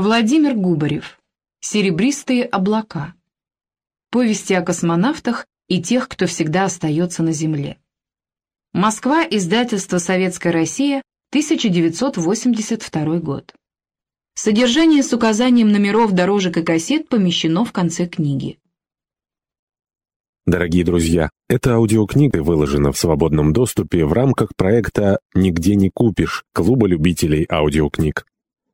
Владимир Губарев. «Серебристые облака». Повести о космонавтах и тех, кто всегда остается на Земле. Москва, издательство «Советская Россия», 1982 год. Содержание с указанием номеров дорожек и кассет помещено в конце книги. Дорогие друзья, эта аудиокнига выложена в свободном доступе в рамках проекта «Нигде не купишь» Клуба любителей аудиокниг.